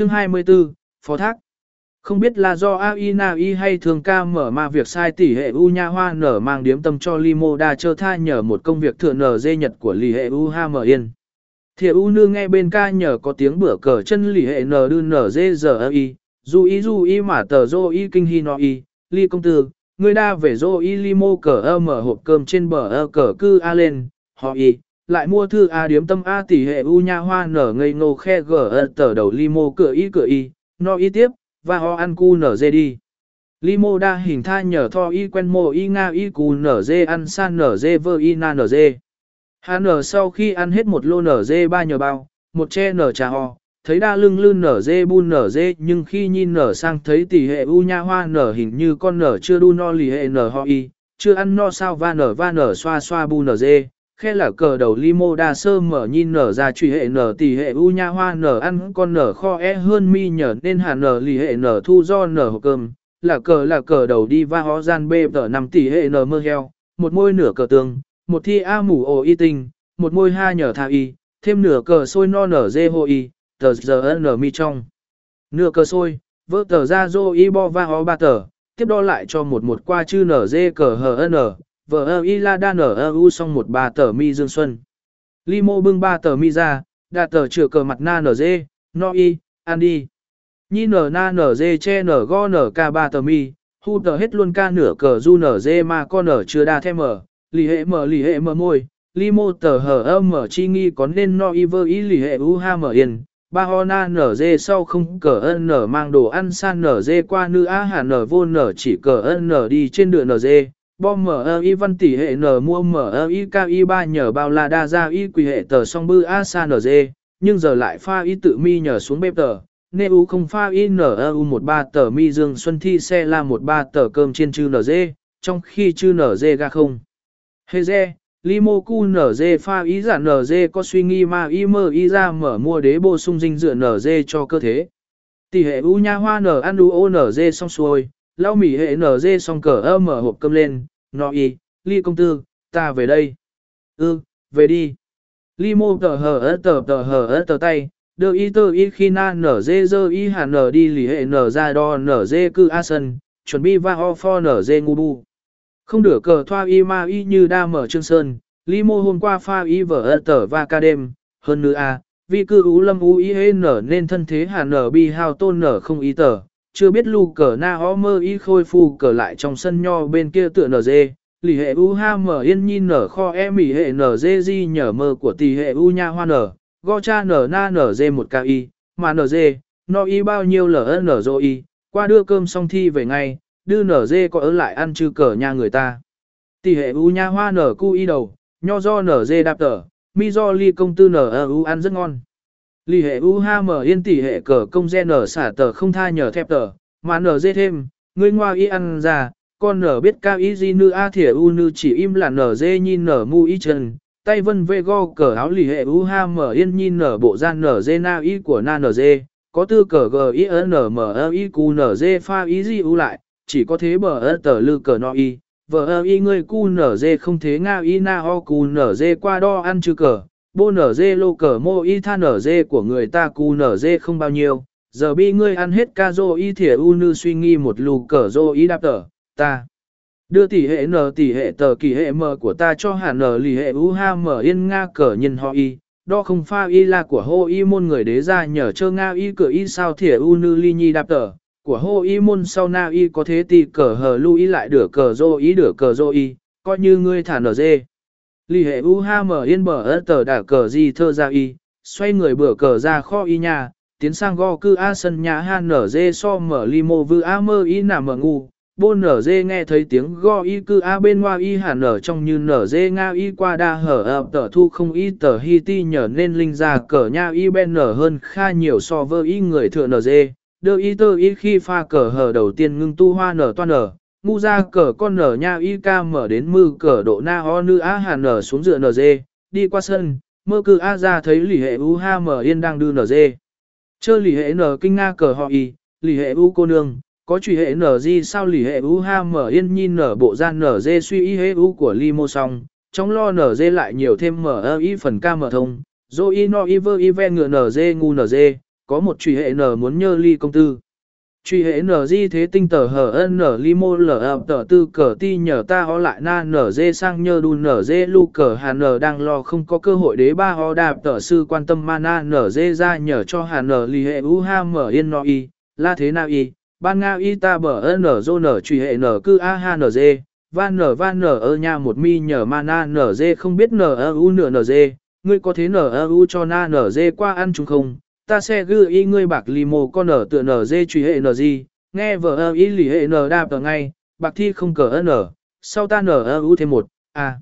Chương 24, Phó Thác. Không biết là do AI Na Y hay thường ca mở ma việc sai tỷ hệ U nha hoa nở mang điếm tâm cho Limo đa chơ tha nhờ một công việc thừa nở dê nhật của lì hệ U ha mở yên. Thiệu U nương nghe bên ca nhờ có tiếng bữa cờ chân lì hệ nở đư nở dê giờ y, dù y dù y mà tờ dô y kinh hi no y, ly công tư, người đa về dô y limo cờ ơ mở hộp cơm trên bờ ơ cờ cư a lên, họ y, lại mua thư A điếm tâm A tỷ hệ U nha hoa nở ngây ngô khe gở tờ đầu limo cửa y cửa y, no y tiếp, và ho ăn cu nở dê đi. Limo đa hình tha nhờ tho y quen mô y nga y cu nở dê ăn san nở dê vơ y na nở dê. Hà nở sau khi ăn hết một lô nở dê ba nhờ bao, một che nở trà ho, thấy đa lưng lưng nở dê bu nở dê nhưng khi nhìn nở sang thấy tỷ hệ u nha hoa nở hình như con nở chưa đu no lì hệ nở ho y, chưa ăn no sao va nở va nở xoa xoa bu nở dê, khe là cờ đầu limo đa sơ mở nhìn nở ra truy hệ nở tỷ hệ u nha hoa nở ăn con nở kho e hơn mi nhở nên hà nở lì hệ nở thu do nở hộp cơm. Là cờ là cờ đầu đi va ho gian bê tờ năm tỷ hệ nở mơ heo, một môi nửa cờ tương một thi a mủ ổ y tinh, một môi ha nhở tha y, thêm nửa cờ sôi no nở dê hô y, tờ giờ nở mi trong. Nửa cờ sôi, vỡ tờ ra dô y bo va ho ba tờ, tiếp đo lại cho một một qua chư nở dê cờ hờ nở vợ ơ y la đan ở ơ u xong một ba tờ mi dương xuân. Limo bưng ba tờ mi ra, đà tờ chừa cờ mặt na nở dê, no y, ăn đi. Nhi nở na nở dê che nở go nở ca ba tờ mi, hu tờ hết luôn ca nửa cờ du nở dê mà con nở chưa đa thêm mở, lì hệ mở lì hệ mở môi, limo tờ hở ơ mở chi nghi có nên no y vơ y lì hệ u ha mở yên. Ba ho na nở dê sau không cờ ân nở mang đồ ăn san nở dê qua nữ á hà nở vô nở chỉ cờ ân nở đi trên đường nở dê, Bom mở y văn tỷ hệ n mua mở y cao y ba nhờ bao là đa ra y quỳ hệ tờ song bư a sa n dê, nhưng giờ lại pha y tự mi nhờ xuống bếp tờ. Nê u không pha y n u một ba tờ mi dương xuân thi xe la một ba tờ cơm trên chư n dê, trong khi chư n dê ga không. Hê dê, limoku n dê pha y giả n dê có suy nghĩ mà y mơ y ra mở mua đế bổ sung dinh dưỡng n dê cho cơ thể. Tỷ hệ u nha hoa n ăn u o n dê xong xuôi, lau mỉ hệ n dê xong cờ ơ mở hộp cơm lên, no y, ly công tư, ta về đây. ư về đi. Ly mô tờ hờ ớt tờ tờ hờ ớt tờ tay, đưa y tơ y khi na nở dê dơ y hà nở đi lì hệ nở ra đo nở dê cư a sân, chuẩn bị va ho pho nở dê ngu bu. Không được cờ thoa y ma y như đa mở trương sơn, ly mô hôm qua pha y vở ớt tờ va ca đêm, hơn nữa a, vì cư ú lâm ú y hê nở nên thân thế hà nở bi hao tôn nở không y tờ, chưa biết lù cờ na ho mơ y khôi phu cờ lại trong sân nho bên kia tựa nở dê, lì hệ u ha mở yên nhi nở kho e mỉ hệ nở dê di nhở mơ của tỷ hệ u nha hoa nở, go cha nở na nở dê một ca y, mà nở dê, no y bao nhiêu lở nở dô y, qua đưa cơm xong thi về ngay, đưa nở dê có ở lại ăn chư cờ nha người ta. Tỷ hệ u nha hoa nở cu y đầu, nho do nở dê đạp tở, mi do ly công tư nở u ăn rất ngon. Lì hệ u yên tỷ hệ cờ công gen nở xả tờ không tha nhờ thép tờ, mà nở dê thêm, ngươi ngoa y ăn ra, con nở biết cao y di nữ a thỉa u nữ chỉ im là nở dê nhìn nở mu y chân, tay vân vê go cờ áo lì hệ u yên nhìn nở bộ gian nở dê na y của na nở dê, có tư cờ g i n m e y cu nở dê pha y di u lại, chỉ có thế bờ ơ tờ lư cờ no y, vợ ơ y ngươi cu nở dê không thế nga y na o cu nở dê qua đo ăn chư cờ, bô nở dê lô cờ mô y tha nở dê của người ta cu nở dê không bao nhiêu, giờ bi ngươi ăn hết ca dô y thỉa u nư suy nghi một lù cờ dô y đạp tờ, ta. Đưa tỷ hệ n tỷ hệ tờ kỳ hệ m của ta cho hẳn n lì hệ u ha m yên nga cờ nhân họ y, đo không pha y là của hô y môn người đế ra nhờ chơ nga y cửa y sao thỉa u nư ly nhi đạp tờ, của hô y môn sau na y có thế tỷ cờ hờ lưu y lại đửa cờ dô y đửa cờ dô y, coi như ngươi thả nở dê. Lì hệ u ha mở yên bờ ớt tờ đả cờ gì thơ ra y, xoay người bửa cờ ra kho y nhà, tiến sang go cư a sân nhà ha nở dê so mở limo vư a mơ y nà mở ngu. Bôn nở dê nghe thấy tiếng go y cư a bên ngoa y hà nở trong như nở dê nga y qua đa hở ập tờ thu không y tờ hi ti nhở nên linh ra cờ nha y bên nở hơn kha nhiều so với y người thừa nở dê. đơ y tơ y khi pha cờ hở đầu tiên ngưng tu hoa nở toan nở, ngu ra cờ con nở nha y ca mở đến mư cờ độ na ho nư á hà nở xuống dựa nở dê, đi qua sân, mơ cư a ra thấy lì hệ u ha mở yên đang đưa nở dê. Chơ lì hệ nở kinh nga cờ họ y, lì hệ u cô nương, có truy hệ nở gì sao lì hệ u ha mở yên nhìn nở bộ gian nở dê suy y hệ u của li mô song, trong lo nở dê lại nhiều thêm mở ơ y phần ca mở thông, dô y no y vơ y ve ngựa nở dê ngu nở dê, có một truy hệ n muốn nhơ ly công tư. Truy hệ n di thế tinh tờ hờ n li mô lở ập tờ tư cờ ti nhờ ta ho lại na nở dê sang nhờ đu nở dê lu cờ hà nở đang lo không có cơ hội đế ba ho đạp tờ sư quan tâm ma na nở dê ra nhờ cho hà nở li hệ u ha mở yên no y, la thế na y, ban nga y ta bờ nở dô nở truy hệ nở cư a ha nở dê, van nở van nở ơ nha một mi nhờ ma na nở dê không biết nở ơ u nửa nở dê, ngươi có thế nở ơ u cho na nở dê qua ăn chúng không? Ta sẽ gư y ngươi bạc lì mồ con ở tựa nở dê truy hệ nở gì, nghe vợ ơ y lì hệ nở đạp tờ ngay, bạc thi không cờ ơ nở, sau ta nở ơ u thêm một, à.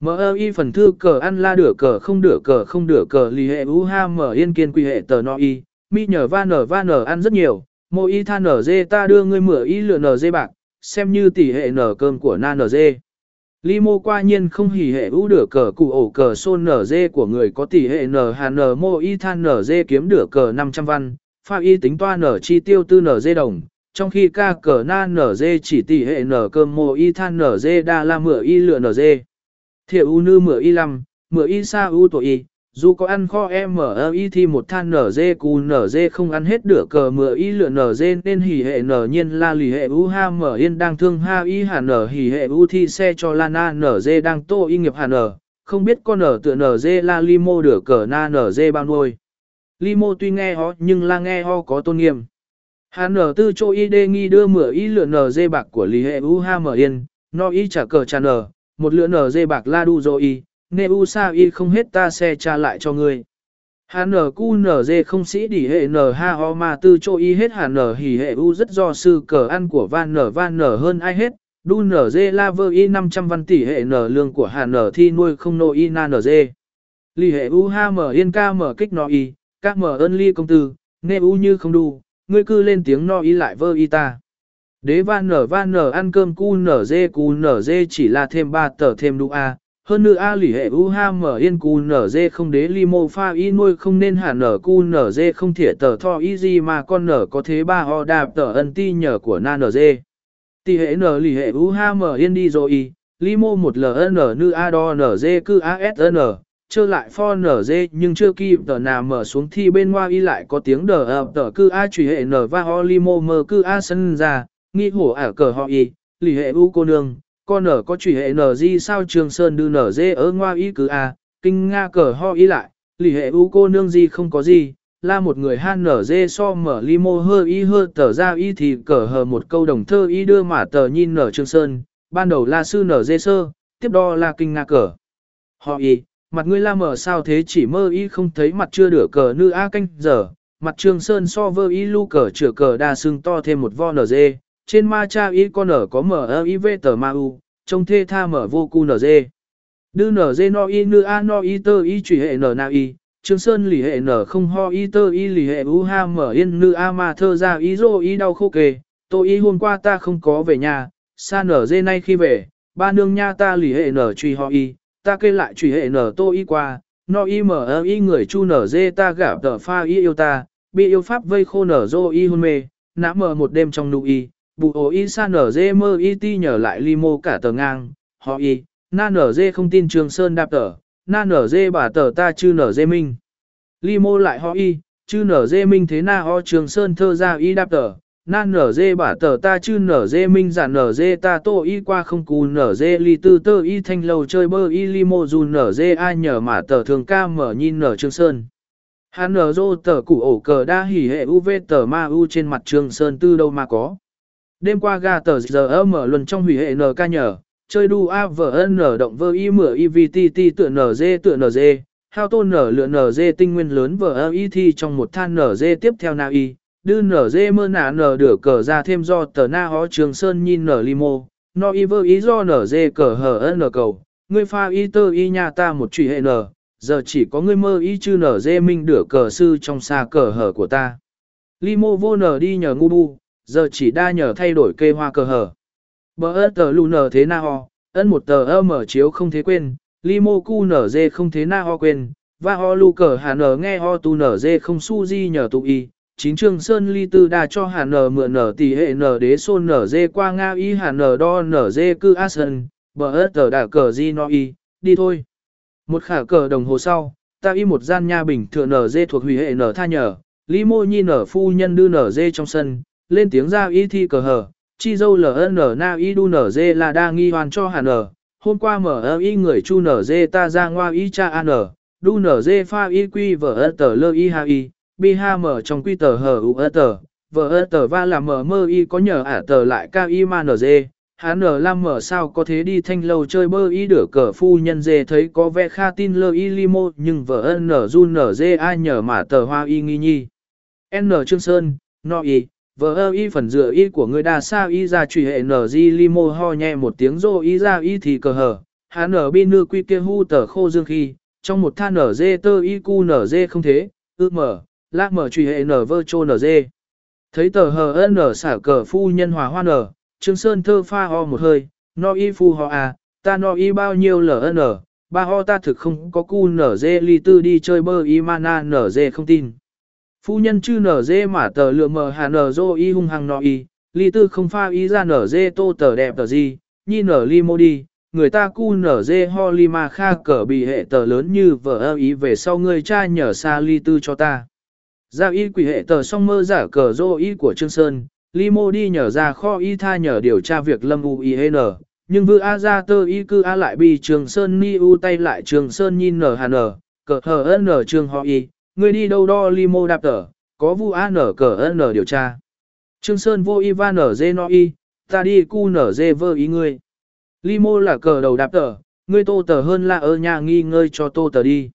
Mở ơ y phần thư cờ ăn la đửa cờ không đửa cờ không đửa cờ lì hệ u ha mở yên kiên quy hệ tờ no y, mi nhờ va nở va nở ăn rất nhiều, mô y tha nở dê ta đưa ngươi mửa y lựa nở dê bạc, xem như tỷ hệ nở cơm của na nở dê. Li mô qua nhiên không hỉ hệ ưu đửa cờ cụ ổ cờ xôn nở dê của người có tỷ hệ nở hà nở mô y than nở dê kiếm đửa cờ 500 văn, pha y tính toa nở chi tiêu tư nở dê đồng, trong khi ca cờ na nở dê chỉ tỷ hệ nở cơm mô y than nở dê đa la mửa y lựa nở dê. Thiệu ưu nư mửa y lăm, mửa y sa ưu tổ y, dù có ăn kho em ở y thì một than nở dê cù nở dê không ăn hết đửa cờ mửa y lựa nở dê nên hỉ hệ nở nhiên la lì hệ u ha mở yên đang thương ha y hà nở hỉ hệ u thi xe cho la na nở dê đang tô y nghiệp hà nở, không biết con nở tựa nở dê la li mô đửa cờ na nở dê bao nuôi. Li mô tuy nghe ho nhưng la nghe ho có tôn nghiêm. Hà nở tư cho y đê nghi đưa mửa y lựa nở dê bạc của lì hệ u ha mở yên, no y trả cờ trả nở, một lựa nở dê bạc la đu dô y Neu u sa y không hết ta xe tra lại cho ngươi. Hà nở cu nở dê không sĩ đỉ hệ nở ha ho mà tư cho y hết hà nở hỉ hệ u rất do sư cờ ăn của van nở van nở hơn ai hết. Đu nở dê la vơ y 500 văn tỷ hệ nở lương của hà nở thi nuôi không nô y na nở dê. Lì hệ u ha mở yên ca mở kích no y, các mở ơn ly công tư, Neu u như không đu, ngươi cư lên tiếng no y lại vơ y ta. Đế van nở van nở ăn cơm cu nở dê cu nở dê chỉ là thêm ba tờ thêm đu a, hơn nữa A lỉ hệ u ha mở yên cu nở dê không đế li mô pha y nuôi không nên hả nở cu nở dê không thể tờ tho y gì mà con nở có thế ba ho đạp tờ ân ti nhờ của na nở dê. Tì hệ nở lỉ hệ u ha mở yên đi rồi. Y, li mô một ln nư a đo nở dê cư asn, chơ lại pho nở dê nhưng chưa kịp tờ nào mở xuống thi bên ngoài y lại có tiếng đờ ập tờ cư a trùy hệ nở va ho li mô mơ cư a sân ra, nghi hổ ả cờ ho y, lỉ hệ u cô nương con nở có chủy hệ nở gì sao trường sơn đưa nở dê ở ngoa ý cứ a kinh nga cờ ho ý lại, lì hệ u cô nương gì không có gì, la một người han nở dê so mở limo hơ y hơ tờ ra y thì cờ hờ một câu đồng thơ y đưa mà tờ nhìn nở trường sơn, ban đầu là sư nở dê sơ, tiếp đo là kinh nga cờ. Họ y, mặt ngươi la mở sao thế chỉ mơ y không thấy mặt chưa đửa cờ nữ a canh giờ, mặt trường sơn so vơ y lu cờ chữa cờ đa xương to thêm một vo nở dê trên ma cha y con ở có mở y v tờ ma u, trông thê tha mở vô cu nở dê. Đư nở dê no y nư a no y tơ y trùy hệ nở na y, trương sơn lì hệ nở không ho y tơ y lì hệ u ha mở yên nư a ma thơ ra y rô y đau khô kề, tô y hôm qua ta không có về nhà, xa nở dê nay khi về, ba nương nha ta lì hệ nở truy ho y, ta kê lại truy hệ nở tô y qua, no y mở y người chu nở dê ta gả tờ pha y yêu ta, bị yêu pháp vây khô nở dô y hôn mê, nã mở một đêm trong nụ y, Bù ổ y sa nở dê mơ y ti nhờ lại li mô cả tờ ngang, họ y, na nở dê không tin trường sơn đạp tờ, na nở dê bà tờ ta chư nở dê minh. Li mô lại họ y, chư nở dê minh thế na ho trường sơn thơ ra y đạp tờ, na nở dê bà tờ ta chư nở dê minh giả nở dê ta tô y qua không cù nở dê ly tư tơ y thanh lầu chơi bơ y li mô dù nở dê ai nhờ mà tờ thường ca mở nhìn nở trường sơn. Hắn nở dô tờ củ ổ cờ đa hỉ hệ u vê tờ ma u trên mặt trường sơn tư đâu mà có. Đêm qua gà tờ giờ mở luân trong hủy hệ NK nhờ, chơi đu A vờ N động vơ y mửa ti tựa NG tựa NG, hao tôn nở lựa NG tinh nguyên lớn vờ y thi trong một than NG tiếp theo na y, đưa NG mơ nả nở đửa cờ ra thêm do tờ na hó trường sơn nhìn nở limo, no y vơ ý do NG cờ hờ N cầu, ngươi pha y tơ y nhà ta một trùy hệ N, giờ chỉ có ngươi mơ y chư NG minh đửa cờ sư trong xa cờ hở của ta. Limo vô nở đi nhờ ngu bu, giờ chỉ đa nhờ thay đổi kê hoa cờ hở. Bờ ớt tờ lù nở thế na ho, ân một tờ ơ mở chiếu không thế quên, limo cu nở dê không thế na ho quên, và ho lu cờ hà nở nghe ho tu nở dê không su di nhờ tụ y. Chính trường Sơn Ly Tư đa cho hà nở mượn nở tỷ hệ nở đế xôn nở dê qua Nga y hà nở đo nở dê cư a sơn, bờ ớt tờ đả cờ di no y, đi thôi. Một khả cờ đồng hồ sau, ta y một gian nha bình thừa nở dê thuộc hủy hệ nở tha nhờ, Limo nhi nở phu nhân đưa nở dê trong sân, lên tiếng ra y thi cờ hờ, chi dâu ln na y đu nở dê là đa nghi hoàn cho hà nở, hôm qua mở y người chu nở dê ta ra ngoa y cha an đu nở dê pha y quy vở ơ tờ lơ y ha y, bi ha mở trong quy tờ hờ u ơ tờ, vở ơ tờ va là mở mơ y có nhờ ả tờ lại ca y ma nở dê. Hán nở lam mở sao có thế đi thanh lâu chơi bơ y đửa cờ phu nhân dê thấy có vẻ kha tin lơ y limo nhưng vợ ân nở run nở dê ai nhờ mà tờ hoa y nghi nhi. N Trương Sơn, no y, vờ ơ y phần dựa y của người đa sa y ra trùy hệ nở di limo ho nhẹ một tiếng rô y ra y thì cờ hở. hà nở bi nư quy kia hu tờ khô dương khi, trong một tha nở dê tơ y cu nở dê không thế, ư mở, lác mở trùy hệ nở vơ chô nở dê. Thấy tờ hờ nở xả cờ phu nhân hòa hoa nở, Trương Sơn thơ pha ho một hơi, no y phu ho à, ta no y bao nhiêu ln, ba ho ta thực không có cu nở dê ly tư đi chơi bơ y mana nở dê không tin. Phu nhân chư nở dê mà tờ lựa mờ hà nở dô y hung hăng nọ y, ly tư không pha y ra nở dê tô tờ đẹp tờ gì, nhi nở ly mô đi, người ta cu nở dê ho ly ma kha cờ bị hệ tờ lớn như vợ ơ ý về sau người cha nhờ xa ly tư cho ta. Giao y quỷ hệ tờ song mơ giả cờ dô y của Trương Sơn, Limo đi nhờ ra kho y tha nhờ điều tra việc lâm u y n nhưng vư a ra tơ y cư a lại bị trường sơn ni u tay lại trường sơn nhìn nở hà nở, cờ hờ nở trường họ y, người đi đâu đo limo đạp tờ, có vu a nở cờ n điều tra. Trương Sơn vô y va nở dê no y, ta đi cu nở dê vơ ý ngươi. Limo là cờ đầu đạp tờ, ngươi tô tờ hơn là ở nhà nghi ngơi cho tô tờ đi.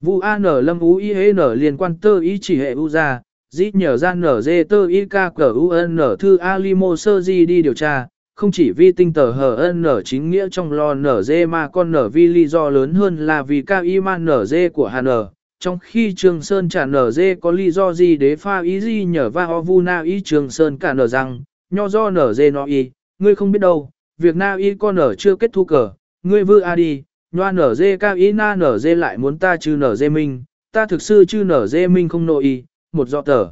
Vu A nở lâm ú y hế nở liên quan tơ y chỉ hệ u ra, dít nhờ ra nở dê tơ y ca cờ u n nở thư A limo sơ di đi điều tra, không chỉ vi tinh tờ hờ n nở chính nghĩa trong lo nở dê mà còn nở vi lý do lớn hơn là vì ca y man nở dê của hà nở. Trong khi Trường Sơn trả nở dê có lý do gì để pha ý gì nhờ va ho vu na y Trường Sơn cả nở rằng, nho do nở dê nó y, ngươi không biết đâu, việc na y con nở chưa kết thu cờ, ngươi vư a đi, nhoa nở dê ca y na nở dê lại muốn ta trừ nở dê minh, ta thực sự chứ nở dê minh không nội y, một dọ tờ.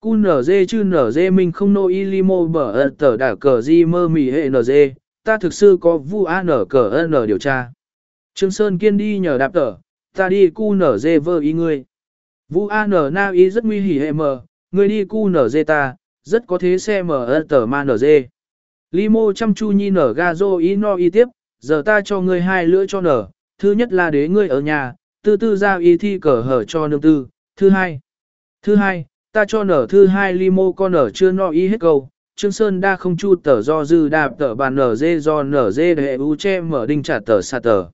Cu nở dê chứ nở dê minh không nội y limo bở ơ tờ đả cờ di mơ mì hệ nở dê, ta thực sự có vu a nở cờ ơ nở điều tra. Trương Sơn kiên đi nhờ đạp tờ, ta đi cu nở dê vơ ý ngươi. Vũ a nở na y rất nguy hỉ hệ mờ, ngươi đi cu nở dê ta, rất có thế xe mở ơn tờ ma nở dê. Limo chăm chu nhi nở ga dô y no y tiếp, giờ ta cho ngươi hai lưỡi cho nở, thứ nhất là đế ngươi ở nhà, tư tư giao y thi cờ hở cho nương tư, thứ hai. Thứ hai, ta cho nở thứ hai limo con nở chưa no y hết câu, Trương Sơn đa không chu tờ do dư đạp tờ bàn nở dê do nở dê để u che mở đinh trả tờ xa tờ.